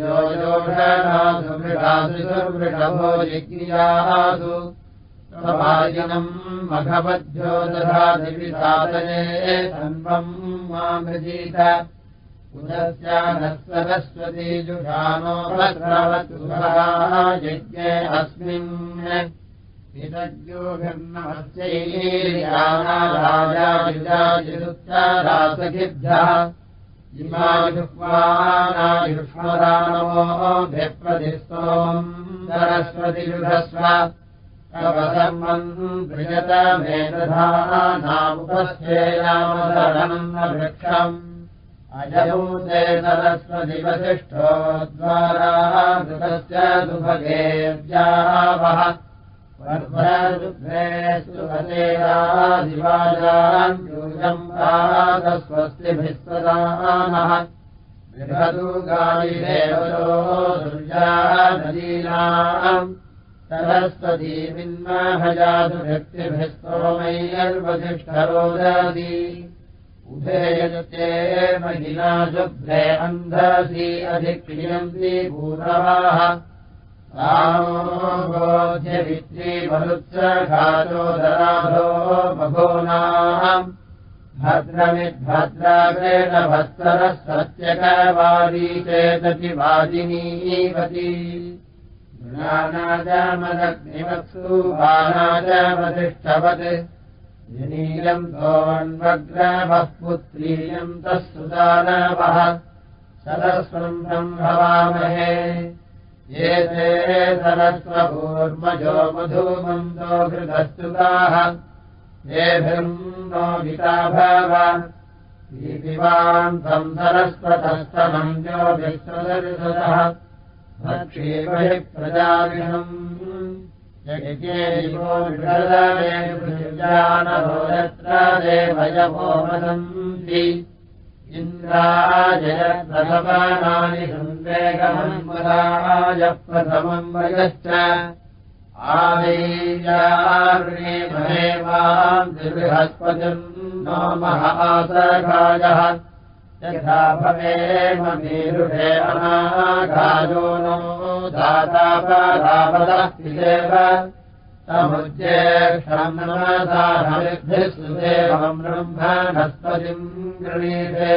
योजोषणासुमृगासुर्वृषभो यज्ञियासु समाजिनम् मघवद्भ्यो दधादिविसादने सर्वम् मामृजीत। पुनस्या नः सरस्वती जुषानो यज्ञे अस्मिन् राजायुक्तारासखिभ्यः इमायुष्मानायुष्मदानोऽभ्यप्रतिस्तोम् सरस्वतियुधस्व तवसर्वम् बृहतमेतधानामुपस्थेयामधरणम् वृक्षम् अजभूते सरस्वतिवसिष्ठो द्वारा कृतस्य सुभगेव्यावः स्वस्तिभिस्तदानः बृहदु गायिदेवतो दुर्या नदीनाम् सरस्वतीमिन्माहजातु व्यक्तिभिस्तोमैर्वसिष्ठरोदधी उभेयते महिला शुभ्रे अन्धसी अधिक्रियन्ति भूतवाः बोध्यवित्री मरुत्सघातोदराभो बभूनाम् भद्रमिद्भद्राग्रेण भत्सरः सत्यकवादी चेदति वादिनीवती नानाजमदग्निवत्सु बाणाजमधिष्ठवत्। विनीलम् सोऽन्वग्रवः पुत्रीयम् तः सुदानवः सरस्वम् ब्रह्मवामहे सरस्वभूर्मजो मधुमन्दो भववान् सरस्वतस्तमम् जो विश्वदर्शतः। भक्षेमहि प्रजाविषम् यज्ञेनोजानभोयत्र देवयवो वदन्ति इन्द्राजयप्रथमानानि संवेगमन्मदाय प्रथमम् वयश्च आदेयामेवाम् बृहस्पतिम् नो महासघायः यथा भवेम मेरुषे अनाघायो नो समुज्येक्षमसाहरिभिः सुदेवम् ब्रह्मणस्पतिम् गृणीते।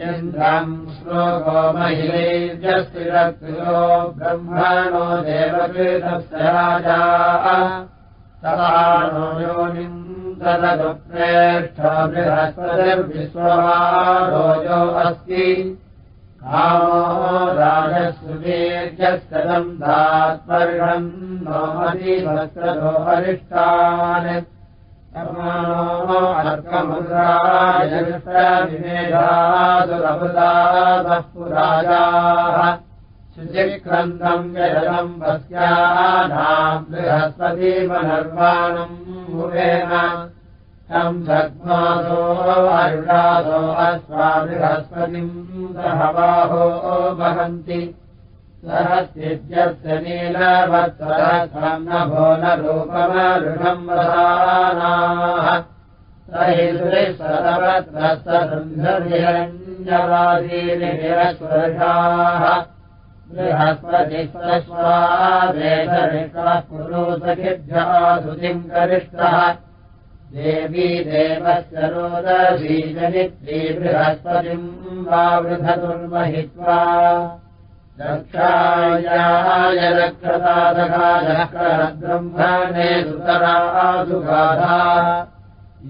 इन्द्रम् श्लोको महिलेभ्यस्तिरक्तो ब्रह्मणो देवकृतस्य राजा। तदा नो योनिम् तदनुप्रेष्ठो बृहस्पतिर्विश्ववारोजो अस्ति कामो राजस्वीर्यस्तम् दात्पर्षम् नोमति कर्माणो अर्कमुद्रायविमेधासुरभुताः पुराजाः शुचिक्रन्दम् यजलम् वस्यानाम् बृहस्पतिमनर्वाणम् मुवेन तम् सग्मासो अरुणासो अस्वा बृहस्पतिम् सहबाहो वहन्ति। सहस्यस्य नीलवत्सरम् नभो न रूपमरुषम् वधानाः स हि निरस्वर्षाः बृहस्पतिस्वस्वादेशनिकः कुरु सखिभ्यः सुतिम् करिष्ठः देवी देवस्य रोदबीजनित्री बृहस्पतिम् वा वृधतुर्महित्वा रक्षायाय रक्षतादघादक्रब्रह्मणे सुतरासुगाधा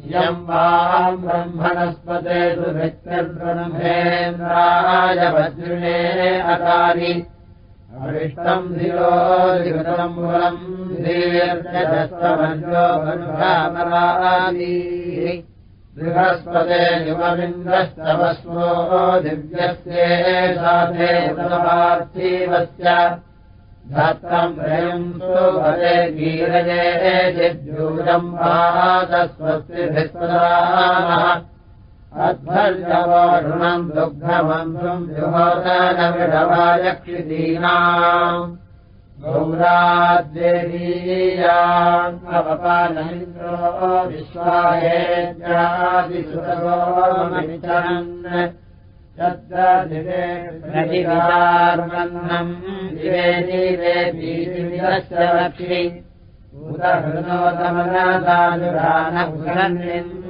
इयम् वाम् ब्रह्मणस्पते सुभिक्तिर्ब्रह्मेन्द्राय वज्रिणे अकारि अविष्टम् मूलम् धीर्यस्तमन्यो बन्धामरादीः बृहस्पते युवमिन्द्रस्तवस्वो दिव्यस्येषार्थीवस्य धत्रम् त्रयम् सुभरे वीरये जिद्यूरम् पादस्वस्तिभिस्वदानः अध्वर्यवाढुणम् दुग्धमन्त्रम् जुहोदनविडवायक्षिदीनाम्। गौराद्यवीयान्वपानमिन्द्रो विश्वाहेद्यादिसुतगोमविचरन् तद्रदिवेर्मन्नम् दिवे दिवे बीतिमिदस्य लक्ष्मि उदहृदोदमनादानुरानप्रस्थीलान्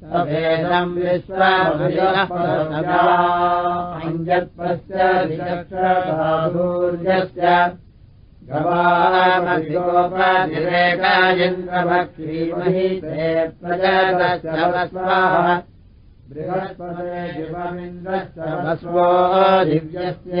सभेदम् विश्वमयःपरमगाञ्जत्वस्य विचक्षूर्यस्य गवामधिगोपतिरेकायन्द्रभक्षीमहि ते प्रजगस्वः बृहस्पते शिवमिन्द्रश्चवस्वो दिव्यस्य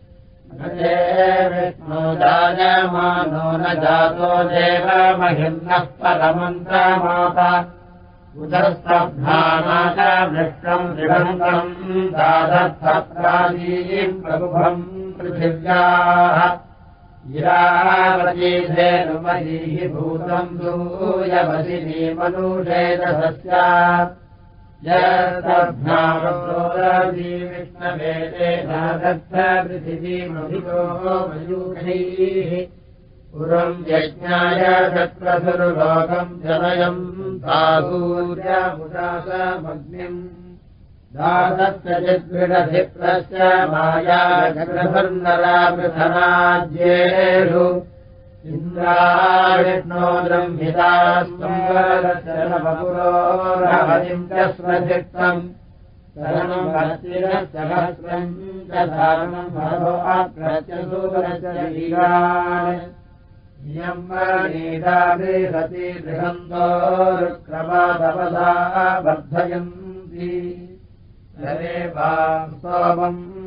जायमानो न जातो देव महिम्नः परमन्त्रमाता उदस्तभ्रामादृष्टम् दृढन्तम् दादत्थप्रादीम् प्रभुभम् पृथिव्याः गिरावतीधेनुमयीः भूतम् दूयवसिनी मनुषेदसस्या मयूखैः पुरम् यज्ञाय तत्रसुरुलोकम् जनयम् साधूर्यमुदासमग्निम् दादत्तचिद्विडधिप्रस्य माया जग्रभर्नरामृथनाज्येषु इन्द्राविष्णो ब्रह्मितास्वरवपुरोरवतिम् च स्वचित्तम् भक्तिरसहस्रम् च धारणम् इयम् वनीदाभिरति बृहन्तो रुक्रमादपदा वर्धयन्ति सोमम्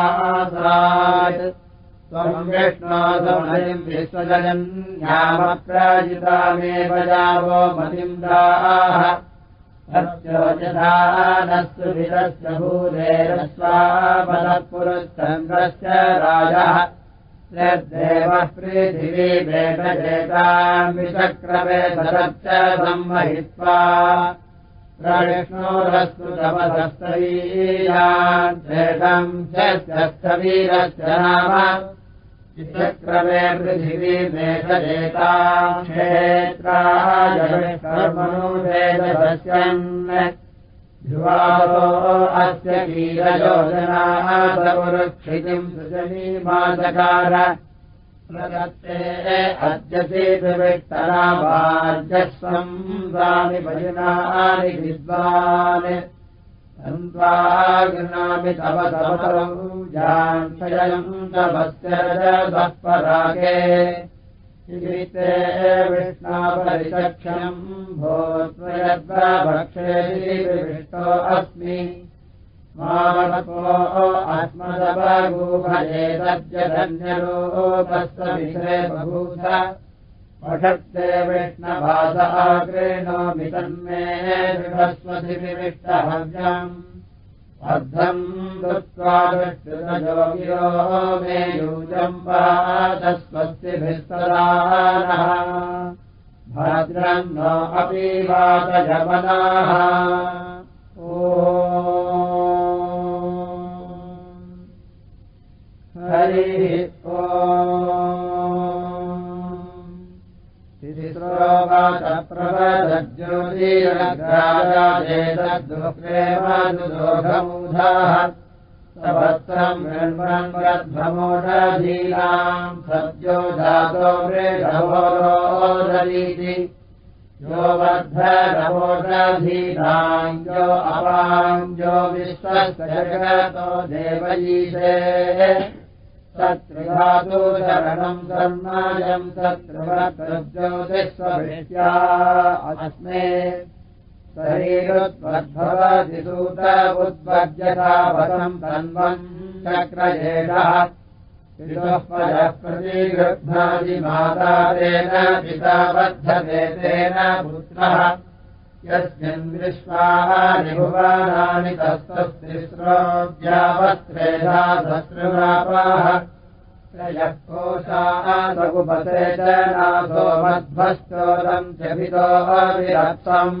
नर्यमाविवासात् त्वम् विष्णोदमयम् विश्वजयम् यामप्राजितामेव यावो मनिन्द्राः सत्योजधानस्तु विदस्य भूदेरस्वापदत्पुरश्चन्द्रस्य राजः यद्देवः पृथिवी वेदजेताम् विचक्रमे सरच्च संवहित्वा प्रविष्णोरस्तु वीरस्य नाम विचक्रमे पृथिवी वेदजेताम् क्षेत्राय विष्णुर्मनुवेदपश्यन् अस्य कीरयोजनादपुरुक्षितिम् सृजनीमाचकार प्रदत्ते अद्यसेतुवित्तरावार्यस्वम् स्वामि भजनानि विद्वान् गृह्णामि तव जान्क्षयम् तपस्य परागे श्रीते विष्णापरिचक्षणम् भोत्वयद्वभक्षे विष्टो अस्मि। मामको आत्मदवगूभये तज्जधन्यरूपस्य विषये बभूथ। पठत्ते विष्णभासः गृह्णोमि तन्मे बृहस्पतिविष्टहव्यम् अर्धम् दृष्टुतयोगिरो मे यूजम् वादस्वस्तिभिस्तदानः भद्रम् नो अपि वातजमनाः ओ हरिः मृण्मन्मद्भमोदधीनाम् सद्यो जातो मृगभोरोदरीति। यो अपाञ्जो विश्वस्य जगतो देवयीशे। तत्रिधातु शरणम् कर्मायम् तत्रिवज्योतिष्वृष्ट्या अस्मे शरीरुद्वद्भवतिसूत तन्वम् चक्रजेषः पयः प्रतिगृह्णादिमाता तेन तेन पुत्रः। यस्मिन् विश्वानि भुवानानि तस्तस्तिस्रोद्यावत्रेधा शत्रुरापाः त्रयः कोशासगुपते च नासो मध्वश्चोदम् च भितो विरत्सम्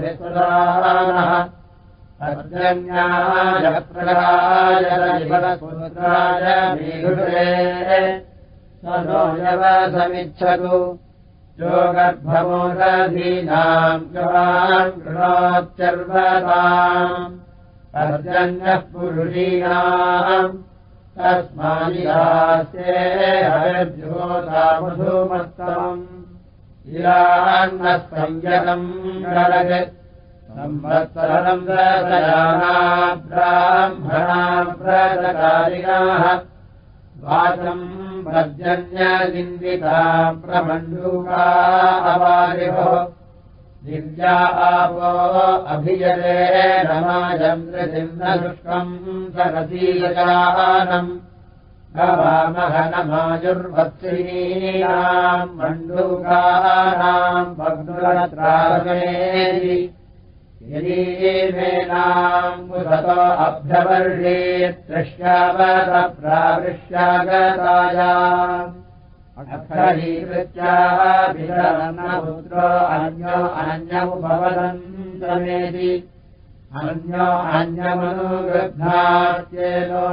विस्वदानः अर्जन्याय प्रगायपुत्राय मीघुषे स नो यवसमिच्छतु यो गर्भमोदधीनाम् गवान् कृणोच्चर्वताम् अर्जन्यः पुरुषीणाम् संयतम् गरगत् संवत्सरम् दशयानाम् ब्राह्मणाम् व्रतकारिणाः वाचम् पर्जन्यनिन्दिताम् प्रमण्डूका अवारिभो दिव्या आपो अभियते नमाजम् नृसिंहदुष्कम् सरसीयजानम् गवामहनमायुर्वत्सीनाम् मण्डूकानाम् भग्नुरत्रागमेति यदीमेनाम् मुसतो अभ्यवर्षे तृष्यावतप्रावृष्यागतायाम् अक्षरीकृत्याभिरनपुत्रो अन्यो अन्यमुपवदन्तमेति। अन्यो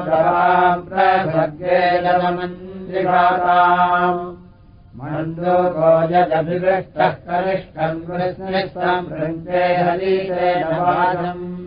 दवाम् प्रसर्गेदमन्त्रिभाताम् मन्दोकोजभिवृष्टः कनिष्ठम् कृष्णिष्टम् वृन्दे हरीते नवाजम्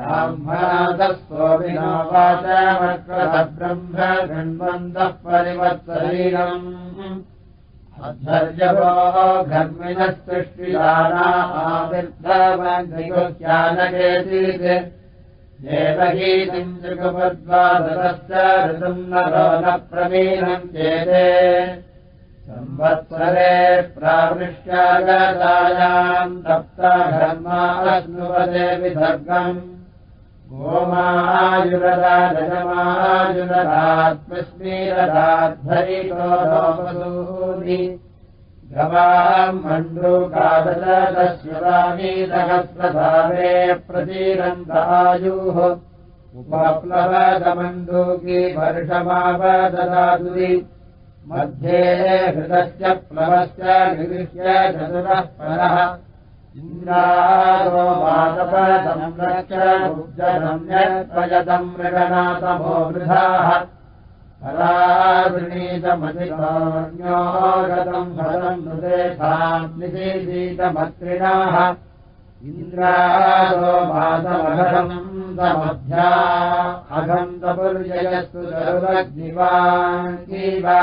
ब्राह्मणादस्वोऽविनावाचमक्रतब्रह्म गृण्वन्तः परिवत्सरीणम् अध्वर्यवो घर्मिणः सृष्टिदाना आविर्धवन्निगुह्यानकेचित् देवगीतिम् त्रिगुपद्वादरश्च ऋतुम् नरो न प्रवीणम् चेते। संवत्सरे प्रावृष्ट्यागतायाम् तप्तघर्मास्नुवदे विसर्गम् गवाम् मण्डूकादशदश्वरामी सहस्रधारे प्रतीरन्तायुः उपप्लवदमण्डूकी वर्षमावददातुरि। मध्ये हृदस्य प्लवश्च निगृह्य चतुरः परः इन्द्रादो मातपदम् रक्षमुज्जनम्यत्वयतम् मृगनाथमो वृथाः परावृणीतमधिकान्यो गतम् फलम् निषेधीतमत्रिणाः इन्द्रादो मातमघम् समध्या अघन्तपुर्जयस्तु सर्वग्निवाङ्गीव े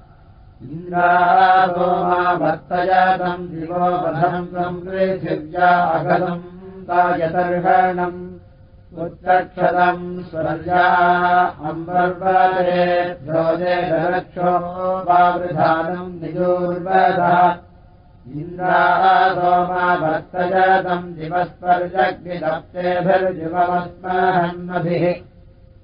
इन्द्रासो वर्तयातम् दिवोपधम् तायतर्हणम् उत्तक्षतम् स्वर्या अम्बर्वरे द्रोजेरक्षो वावृधानम् निजोर्वधः। इन्द्रासोमा वर्तयातम् दिवस्पर्जग्निदप्तेभिर्जुवमस्महन्नभिः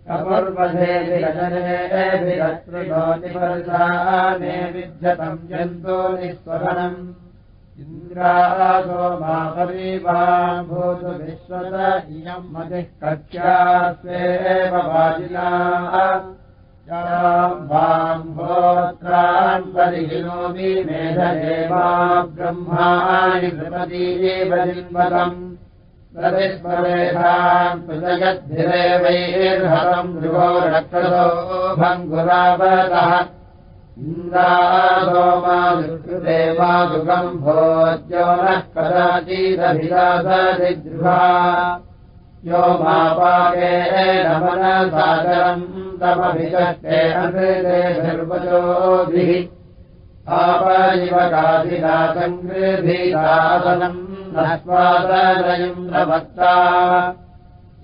कपुर्वधेभिरजनेभिरत्रिभोतिपरसाने विध्यतम् जन्तो निःस्वनम् इन्द्रासो भूतु विश्वत इयम् मतिः कक्ष्या स्वेव वाजिना। वाम्भोत्रान् परिहिनोमि मेधदेवा ब्रह्माणि नृपतीव प्रजयद्धिरे वैर्हतम् नृगो रक्षसो भङ्गुरावतः इन्द्रासोमादुकृदेवादुगम् भोज्यो नः कदाचिदभिलासदिद्रुहा यो मापाके नमनसागरम् तमभिषक्ते अनृतेभिर्वचोभिः आपरिवकाधिनासङ्गृभीदासनम् नस्वादयन्द्रभक्ता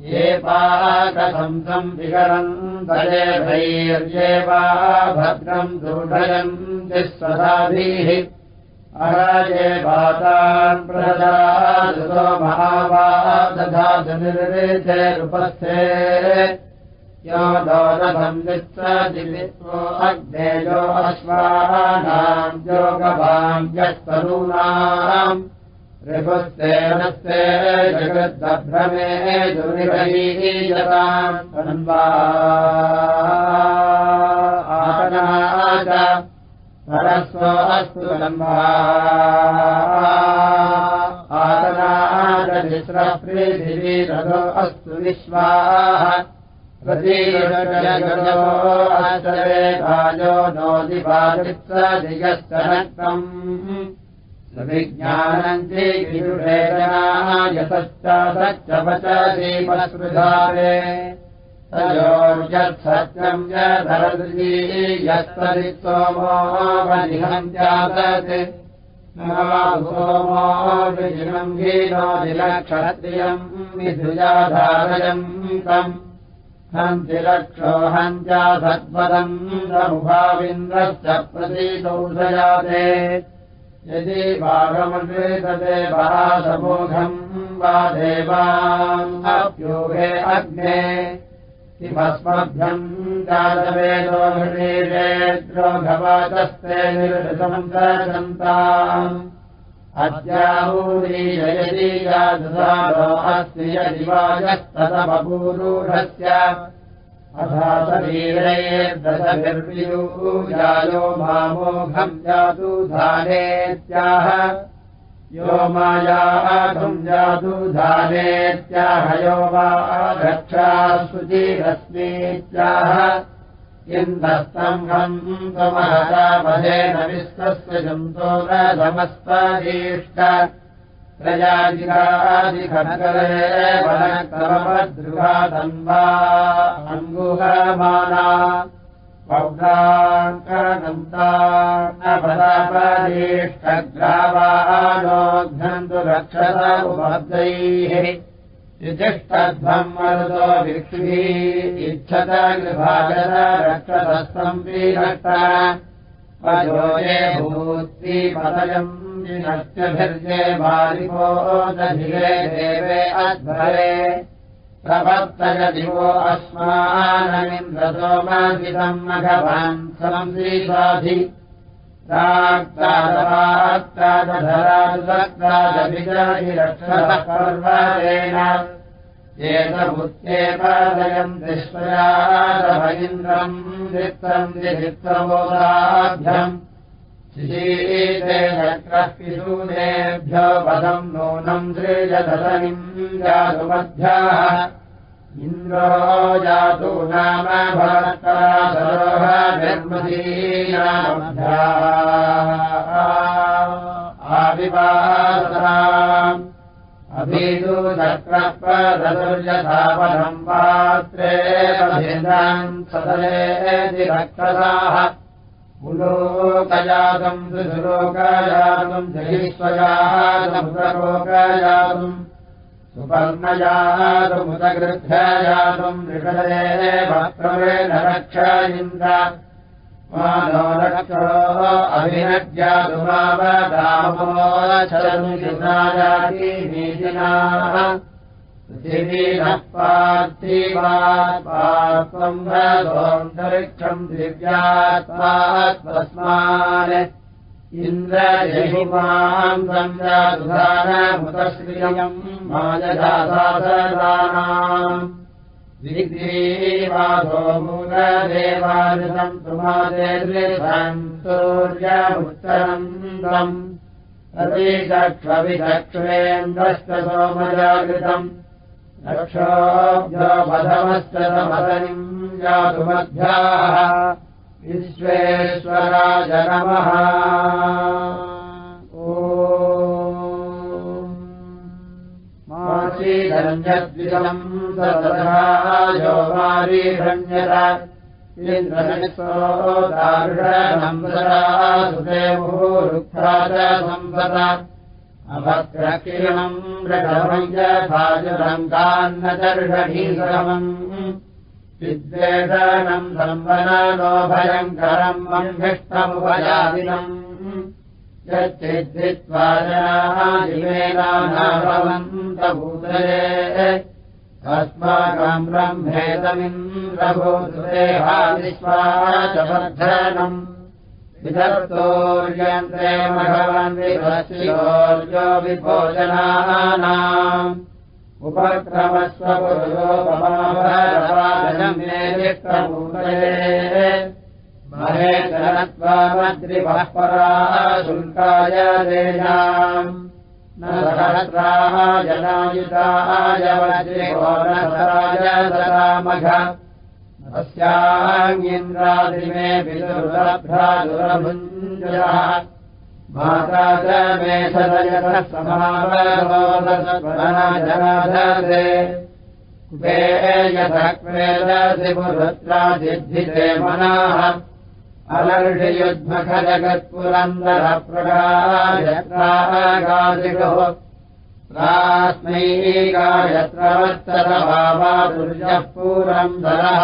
ये पाकसंसम् विहरम् तये भैर्ये वा भद्रम् दुर्भयम् तिस्वधाभिः अराजे प्रदासो महावा दधातु निर्विचेरुपस्थे यो दोदभम् विश्वदिवित्वो अग्नेजो अश्वानाम् योगभाग्यस्तनूनाम् ऋपुस्तेनस्ते जगद्दभ्रमे दुरिभीयताम् आतना च परस्व अस्तु लम्बा आतना चिस्रप्रीथिवीरथो अस्तु प्रतीरजगतो अस्तरे भाजो नोदिपादित्सदिगस्तनक्तम् विज्ञानम् चेविरुषेणाः यतश्च तयोर्यत्सत्यम् च धरदृजी यत्तदि सोमोऽवनिहम् जातत्। सोमो विजिनम् हीनो निलक्षत्रियम् विधुजाधारयम् तम् हन्ति रक्षो हञ्जा सत्पदम् समुभाविन्द्रश्च प्रतीतौषयाते यदि भागमृतदेवा समूघम् वा देवाप्योगे अग्ने किमस्मभ्यम् जातवेदो घृणीरेद्रो भवाचस्ते निर्वृतम् गच्छन्ताम् अद्याहूरीयदीयादुधारो अस्ति यदिवायस्तदपूरूढस्य अथा शरीरैर्दशभिर्वियूजायो मामोघम् जातु धानेत्याह। यो मायाघम् जातु धानेत्याह वा रक्षा शुचिरश्मीत्याह इन्दस्तम्भम् त्वमहतापदेन विश्वस्य जन्तो न अङ्गुहमाना। पौराङ्कनन्तापदीष्टग्रावानोघ्नन्तु रक्षत उपब्दैः युधिष्ठध्वम् मरुतो भिक्षुभिः इच्छत गृभाजन रक्षतस्तम् पयोजे भूत्ति पतयम् बालिको दधिरे देवे अध्वरे। प्रवर्तय दिवो अस्मानमिन्द्रसोमादितम् मघवान् संश्रीसाधि राक्तादधरादुदक्तादभिजाहिरक्षपर्वतेन एतमुत्येपादयम् दिष्पयादभगिन्द्रम् चित्रम् दिचित्रबोधाभ्यम् शिशीते चक्रः पिशूनेभ्यो पदम् नूनम् सृजदशनिम् जातुमध्याः इन्द्रो जातु नाम चक्रपदुर्यथापनम् पात्रे सदयेति भक्तदाः पुलोकजातम् सुलोकजातम् जहिष्वजातमुदलोकजातम् सुपर्णजातमुदगृह्यजातम् ऋषये वक्त्रमेण रक्ष इन्द्र मानो रक्षो अभिनद्यादुमावदामोचरन्नाजातिनीतिनाः पृथिवीनः इन्द्रजहिमाम् सञ्जातुधानमुतश्रियम् मायजासासदानाम् विग्रीवासो मूलदेवादितम् तुमादेर्यन्तूर्यमुत्तरन्तम् रविचक्ष्वविचक्ष्वेन्द्रश्च सोमजागृतम् जातुमध्याः विश्वेश्वराज नमः मासीधन्यद्विषम् सदधायो मारीधन्यत इन्द्रनिसो दारुषनम्बरा सुदेवोरुक्ता च संसद अभद्रकिरणम् रटमयभाजुरङ्गान्नदर्षभीसमम् विद्वेषणम् सम्बनो भयङ्करम् मह्मिष्टमुपयादिनम् यच्चिद्धित्वा जनाः जिवेनाभवन्तभूतये अस्माकम् ब्रह्मेदमिन्द्रभूतदेहादिष्वा च वर्धनम् विधर्तोर्यन्त्रे मघवन् विभस्योर्यो विभोजनानाम् उपक्रमस्वपुरुषोपमाभरवादनमेदिष्टभूतये महेतरत्वामद्रिवः परा शुल्काय देयाम् न सहस्राः जनायुताय वज्रिघोरसराय सरामघ अस्याङ्गिन्द्रादिमे विदुर्लभ्रादुरभुञ्जः माता च मे सदयतः समावरोदसत्वरजनाधरे कुबे यथक्वेदसि पुरुत्रादिद्धिते मनाः। अलर्षियुद्मखजगत्पुरन्दरप्रगायत्रागादिगो रास्मै गायत्रवत्तरभावादुर्यः पूरन्दरः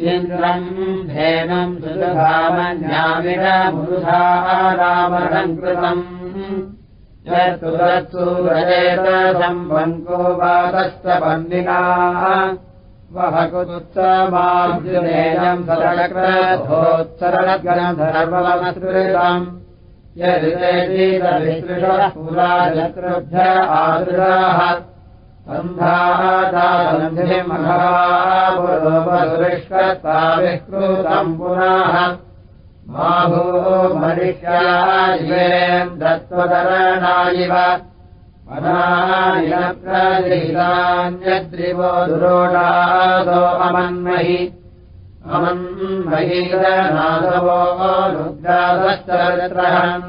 इन्द्रम् धेनम् सुधामन्यामिनमुरुधा रामणम् कृतम् यत्तु तत्सु रजेतसम्बन्को वातश्च पन्निना वह कुत्समार्जुनेयम् सरलग्रन्धर्वमसृतम् यदिदृशः पुराजकृभ्य आदृशाः सन्धातान्धिमघापुरोपदुरिष्कर्ता विकृतम् पुनः माभो मरिष्यायेन्द्रत्वतरणायिव अनानिलप्रदितान्यद्रिवो दुरोडादो अमन्महि। अमन्महीरनादवो रुद्रादश्चरत्रहन्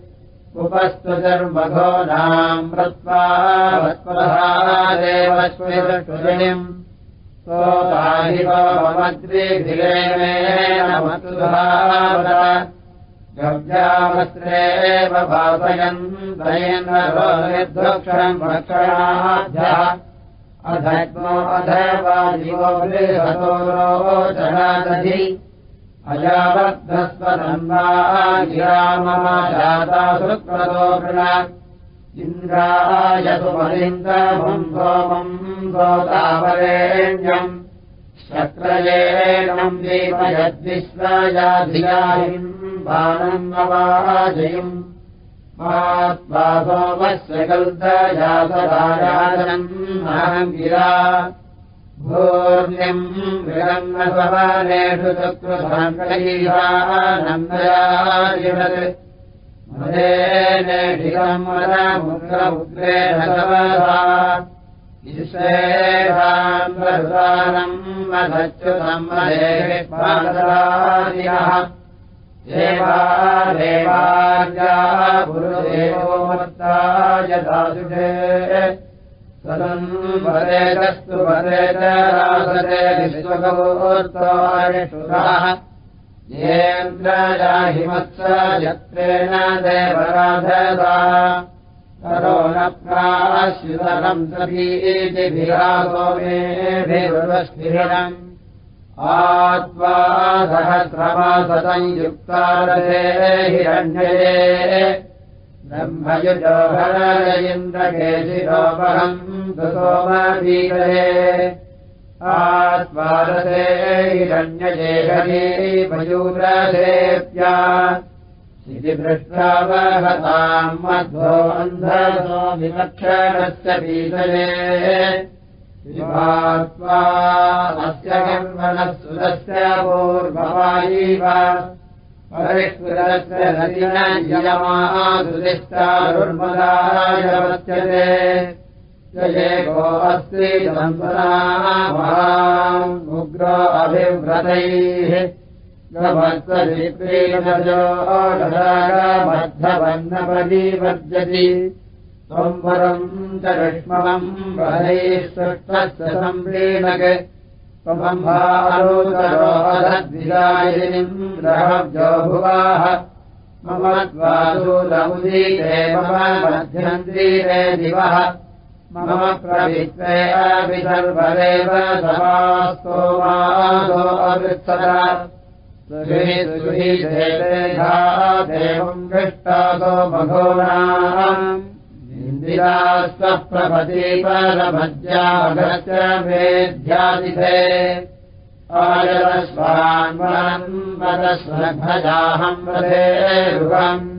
उपस्तु चर्मघो नाम् मृत्वा वत्पधादेव स्मृतुरिणिम् सोताहि ममद्विभिरेण मतुधावत गव्यावस्त्रेव भासयन् दयेन्द्रो निर्दुक्षणम् भक्षणाभ्यः अधत्मो अधवा जीवो बृहतो रोचनादधि अजावद्धस्वदन्वा गिरा मम जाता सुकृतो गृण इन्द्राय सुमलिन्दमम् सोमम् सोतावरेण्यम् शक्रयेणम् दीपयद्विश्वयाधियायिम् बाणम् अवाजयम् त्वा सोमस्य कल्दयासदायाजनम् अहम् गिरा भूर्ण्यम् विरङ्गसवानेषु चक्रुधाङ्कैहानन्दयाजिषत् मदेनेषिकम् वरमुग्रमुग्रेण सवधा ईश्वेषान्तरुदानम् मधच्युतम् मदेः पादरादिनः। देवा देवार्या गुरुदेवो मत्ताय दासुषे सदम् वदेतस्तु वदेत रासते विश्वगवोर्ताय शुराः येन्द्रयाहिमत्स यत्रेण देवराधदा करो न प्राश्युतनम् सतीतिभिरागो मेभिर्वस्फिरणम् आत्वा सहस्रमासंयुक्तारथे हिरण्ये हिरण्यजेहरी मयूरथेत्या शितिपृष्ठावहताम् मध्वो अन्धसो विलक्षणस्य पीतये। विभात्वा अस्य कर्मणः सुरस्य पूर्ववायीव वच्यते जयेको अस्ति गमत्सविप्रीणजो गमद्धवन्नपदीवर्जति त्वम्बरम् च युष्मवम् वरैः सृष्टस्य सम्प्रीणक् त्वमम्भारोदरोदद्विरायिनिम् ग्रहव्यो भुवाः मम द्वादूलमुदीते मम मध्यन्तीरे दिवः। मम प्रवित्वे अपि सर्वदेव समास्तोमादो अवृत्सदा सुहीदेहा देवम् मघोनाम् इन्दिरास्वप्रपदी परमज्यागश्च मेध्यादिथे आयरस्वान्वनम् वदस्वभजाहम् वधेरुहम्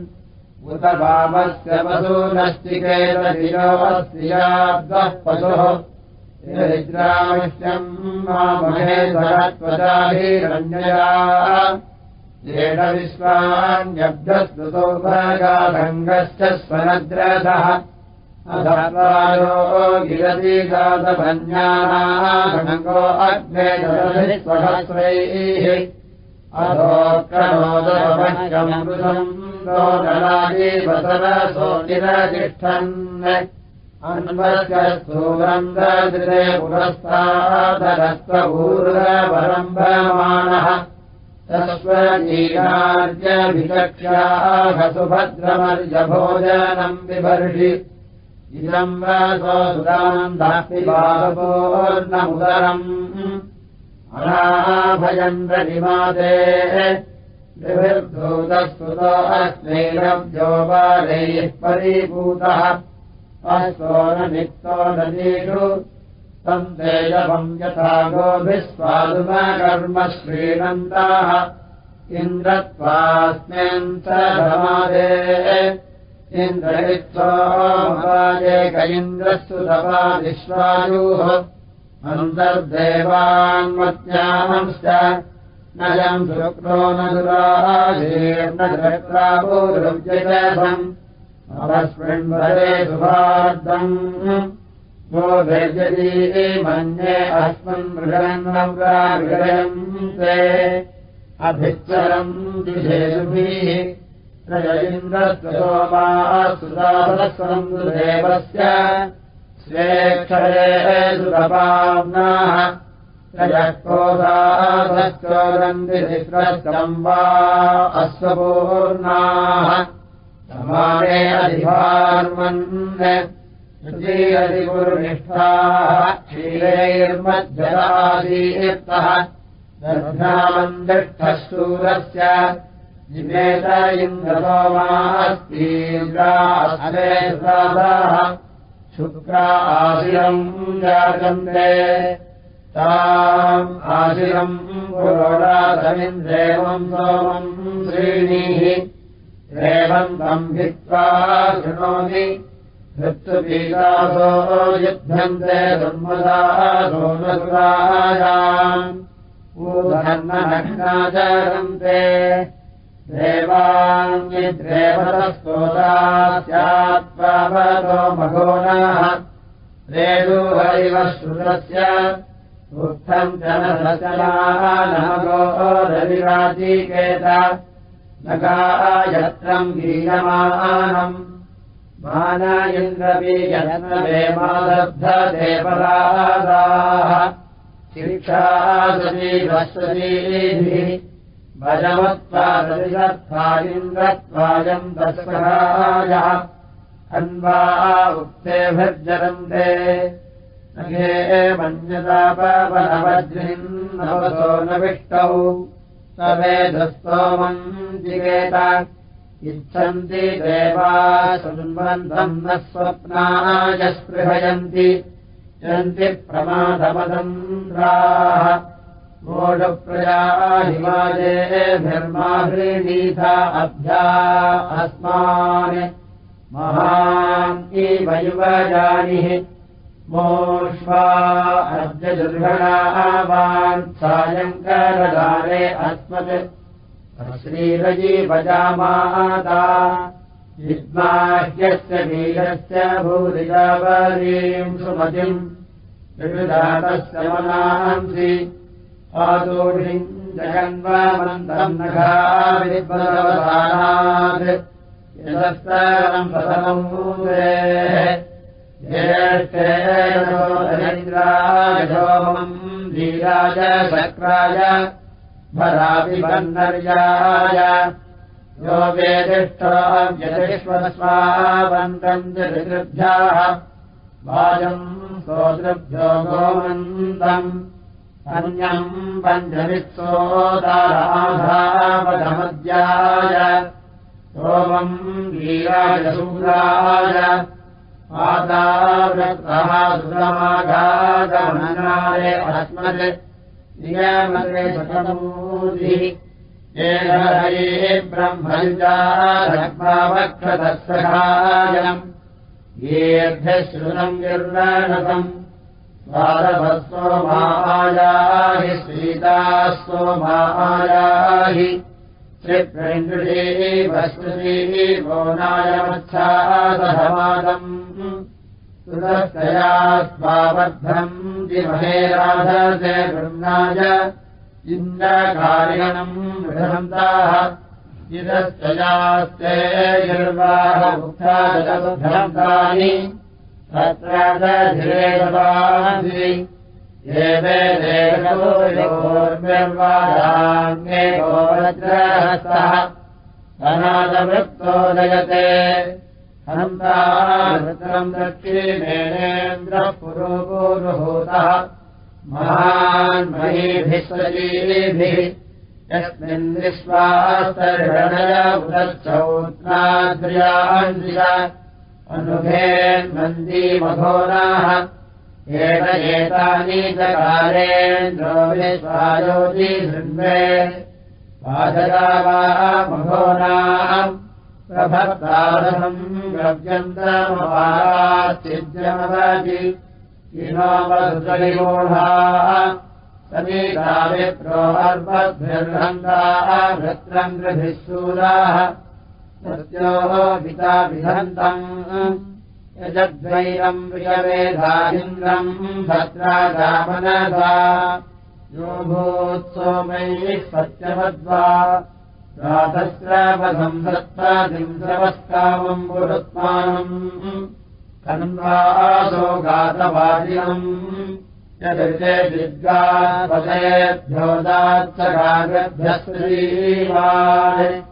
उत वामस्य वसूनश्चिकेतदिरोऽस्त्रियाब्दः पशुः निद्रामिष्यम् मामहेधरत्वदाभिरन्यया येन विश्वान्यब्धस्तुतो भगाढङ्गश्च स्वनद्रथः जातभन्यानागो अग्ने अन्वस्यस्थूलम् दृते पुरस्तादरस्त्वपूर्वरम्भमाणः तस्वजीनार्यभिचक्ष्याः सुभद्रमर्जभोजनम् बिभर्षि इदम् वसोदानम् दापिबालपूर्णमुदरम् अनाभयम् प्रतिमादे विभिर्भूतस्तुतो अस्मैरब्जो बालैः परिभूतः अस्तो न निक्तो नदीषु तेजवम् यथा गोभिः स्वादुमकर्म श्रीनन्ताः इन्द्रत्वास्मिन् स समादे इन्द्रयित्वाजेक इन्द्रस्तु तपादिश्वायुः अन्तर्देवान्मत्याहंश्च न यम् शुक्रो न द्रक्राभूद्रव्यजम् अपस्मिन्वरे सुभार्दम् गो व्यजती मन्ये अस्मिन् मृगन्नव्राविषयम् ते अभिच्चरम् दिशेषुभिः सुतपाम्नाः त्रयः कोदासश्चोदन्दिशिश्रस्तम् वा अश्वपूर्णाः समाने अधिभार्मन् अधिपुर्निष्ठाः क्षीरैर्मज्जलादीर्तः दध्नामन्दिष्ठः शूरस्य जिमेत इन्द्रसोमास्तीन्द्राः शुक्रा आशिरम् जागन्ते। ताम् आशिरम् पुरोडासमिन्द्रेवम् सोमम् श्रीणीः। एवम् तम् भित्त्वा शृणोमि। धृत्सुपीतासो युध्यन्ते दुर्मदासो नसुरायाम् स्यात्पावतो मघोनाः रेणुहरिव श्रुतस्य। उत्थम् च न रविराजीकेत नगायत्रम् गीयमानम् मान इन्द्रबीजनवेमादब्धदेवरादाः शिक्षासतीवस्वतीभिः भजवत्त्वा इन्द्रत्वायम् तस्करायः। अन्वा उक्तेभिर्जरन्ते नगे मन्यतापवनवज्रिन्नवसो न विष्टौ। सवेदस्तोमम् जिगेत इच्छन्ति देवा सुन्वन्तम् न स्वप्नाय स्पृहयन्ति। यन्ति प्रमादमदन्द्राः हिमाजेभिर्माभृणीथा अभ्या अस्मान् महान् इवयुवजानिः मोष्वा अद्य दुर्घणावान् सायङ्करदाने अस्मत् श्रीरजीवजामाता विद्माह्यस्य वीरस्य भूरिजावलीम् सुमतिम् विषुदातस्य मनांसि यदस्तरम् प्रथमम् ज्येष्ठेन्द्रायशोमम् धीराय शक्राय भराभिबन्धर्याय यो वेदिष्ठाव्यतिष्वस्वावन्तम् च ऋतृभ्याः वाजम् सोदृभ्यो गोमन्दम् अन्यम् पञ्चवित्सोदाराधावधमद्याय सोमम् नियमते सकमूर्तिः येन ब्रह्मजावक्षतः सहायम् येभ्यः श्रुतम् निर्वाणतम् स्वारभस्वमायाहि श्रीतास्वमायाहि श्रीप्रेन्द्रुषे भस्मृषे भोनायमच्छादहमादम् सुरस्तया स्वावर्धम् जिमहे राधसे वृन्नाय इन्द्रकारिणम् विधन्ताः इदस्तयास्ते निर्वाहमुक्तानि गोवज्रहस्तः अनादवृत्तोदयते हन्तावृत्रम् दक्षिणेन्द्रः पुरोपूरुभूतः महान्महीभिः सजीभिः यस्मिन् विश्वास्तर्षणय उदश्चौत्राद्र्यान्द्रिय अनुभेन्मन्दीमघोराः एव एतानि चकारेन्द्रो विश्वायोति शृण्वे। पादया वा मघोनाम् समीकामित्रो अर्वद्भिर्हन्ताः भृत्रम् गृभिः शूराः सत्योः पिता विहन्तम्। यजद्वैरम् प्रियवेधादिन्द्रम् भद्रागामनसा यो भूत्सोमैः सत्यवद्वा। रातस्रावधम् दत्तादिन्द्रवस्कामम् पुरुत्मानम्। कन्वासो गातवादिनम् यदृते दिग्गापदेभ्योदात्सगागभ्यश्रीवान्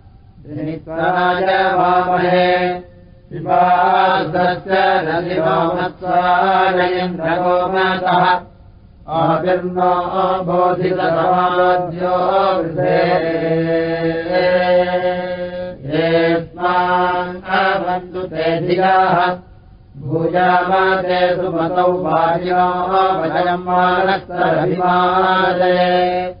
वामहे। विवादस्य नदिवामत्सारयन्द्रगोमतः आविर्नो बोधितसमाद्यो वृधेस्मान् बन्धु ते धियाः। भूयामाते सुमतौ भार्यो वयम् मानस्तरभिमादये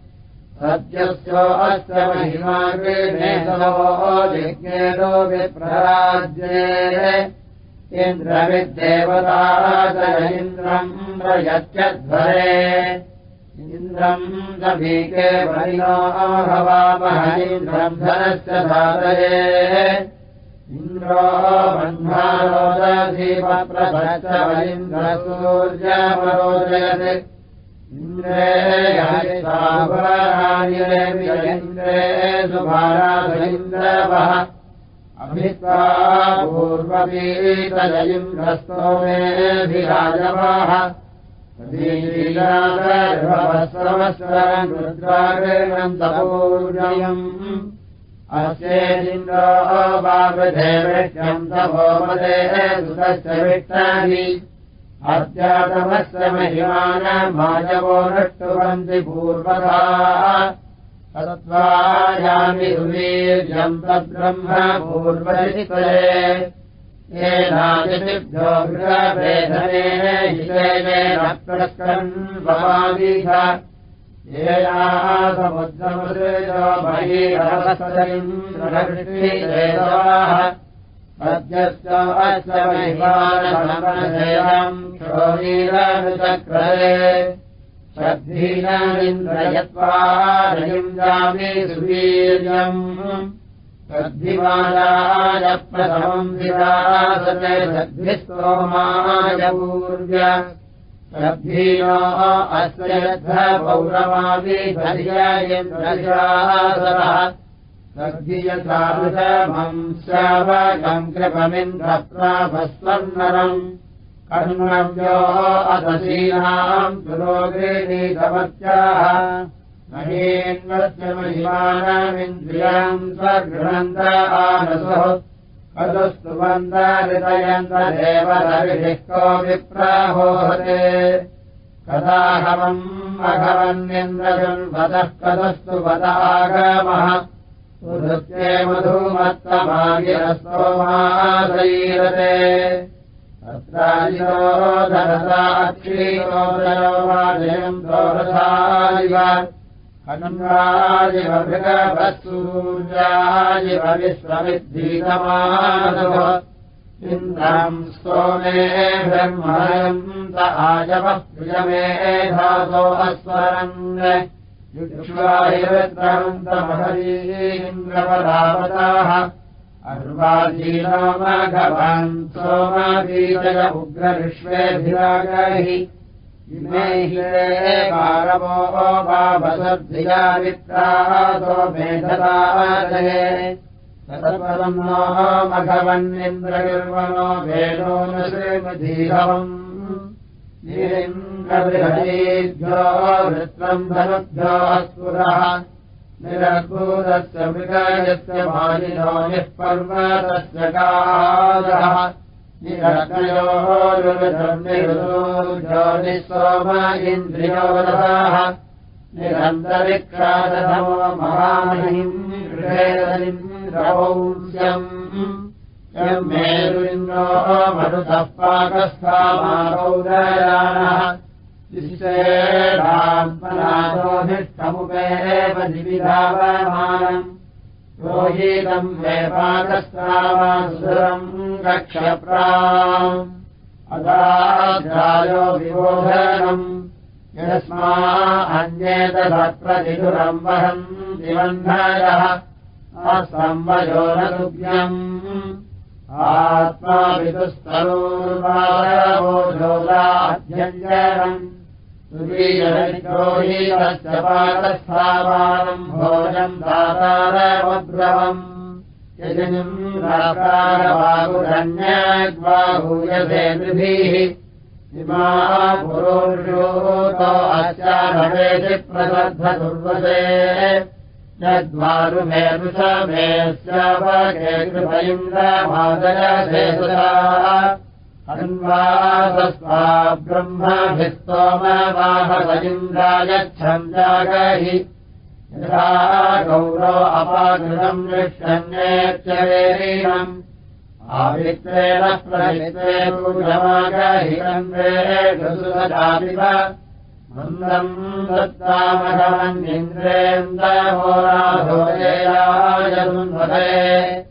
सत्यस्यो अस्य महिमाग्रेणेतवो जिज्ञेनो विप्रराज्ये। इन्द्रविद्देवताच इन्द्रम् प्रयच्छध्वरे। इन्द्रम् दभीके वरिणो भवामह इन्द्रम् धनस्य धारये इन्द्रो बह्नारोदधीमप्रभचवलिन्द्रसूर्यमरोदयत् इन्द्रे इन्द्रे सुभाराधीन्द्रवः अभित्वा पूर्ववीतजयिन्द्रस्तो मेऽभिराजवाः रुद्रागृणन्तपूर्णयम् अस्येन्द्रो वावृधेवेष्यम् तपोमदे सुतस्य विष्टानि अध्यातमस्य महिमानमायवो नष्टुवन्ति पूर्वदा तत्त्वायामि सुवीर्यम् तद्ब्रह्म पूर्वजितये येनादिभ्यो गृहभेदने हितेन प्रस्कन् भवादीह येनाः समुद्रमृजो बहिरवसरिन्द्रवृष्टिदेवाः अद्यश्च श्रद्धीनमिन्द्रयत्वारयिम् जामि सुवीर्यम् सद्धिमायाय प्रथमम् विरासते सद्भिस्तोमाय पूर्व्य सद्भीनो अस्य यद्ध पौरमाविधर्ययेन्द्रशासरः सद्धियसादृशमम् श्यावकम् कृपमिन्द्रप्राभस्वर्णरम् कर्मव्यो अदशीनाम् पुरोगीनीतमत्याः महीन्वस्य महिमानमिन्द्रियम् स्वगृहन्त आनसुः कदुस्तुवन्तरितयन्तदेवरविः को विप्राहोहते। कदाहवम् अघवन्निन्द्रजन्वतः कदस्तु अत्राजिरोधरसा अक्षीरोदयो वाजयम् दोरथादिव हनुराजिव भृगवत्सूर्याजिव विश्वविद्धीतमानव इन्द्रम् स्तोमे ब्रह्मयम् त आजवः प्रियमेधासो अस्वरन् युक्ष्वाहिरुद्रवन्तमहरीन्द्रपदावताः अर्वादीनो मघवान् सोमादीजय उग्रविश्वेऽधिरागहि इमे नो मघवन्निन्द्रगिर्वनो वेणो न श्रीमधीहवम् ीन्द्रबृहतीभ्यो वृत्तम् धनुभ्यो अस्पुरः निरद्भूतस्य मृगयस्य मालिनो निः पर्वतस्य कालः निरग्नयोर्निरुजो निःसोम इन्द्रियोरथाः निरन्तरिक्रादधमो महामहिम् गृहेन्द्रवंस्यम् मेरुन्द्रो मरुतः पाकस्थामारौदयानः विशेषात्मनाथोऽधिष्ठमुपेव दिविधावमानम् रोहीतम् वे पाकस्थामासुरम् रक्षप्राम् अदाध्यायो विबोधनम्। यस्मा अन्येतभप्रतिधुरम् वहन् दिवह्नयः असंवयो न तुभ्यम्। आत्मा विदुस्तरोर्वादोलाध्यञ्जनम् सुवीयनिद्रोहीतस्य पाकस्थावानम् भोजम् दातारमद्रवम्। यजनिम् राकारबाहुरन्यग्बाहूयसे नृभिः। इमा पुरोषोतो अस्याभवेति प्रदद्धदुर्वसे यद्वारुमेरुषमे स्यावके कृपयुन्द्रमादयसेतुता अन्वासस्वा ब्रह्मभिस्तोमवाहवयुन्द्रायच्छम् जागहि यथा गौरो अपाकृतम् दृष्टन्येत्यवेरीणम् आवित्रेण प्रहिते पूजमागहिरन्वेषुसुतजापिव मन्दम् दत्तामघवन्निन्द्रेन्द्रहोराधोजेयायन्वदे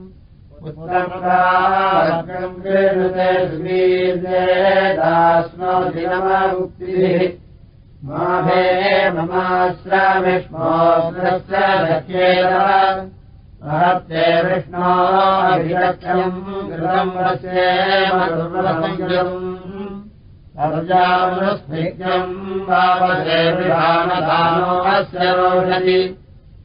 क्रीडुते सुवीर्येदास्मो दिनमुक्तिः माभे ममाश्रामिष्मोऽस्य लक्ष्येन महत्ते वस्येमसङ्गम् अर्जामनुस्निग्धम् वावसे विधानदानो अस्य रोषति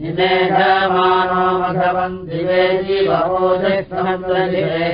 निमेधमानो भगवन् दिवे निवेधा मात्रिवे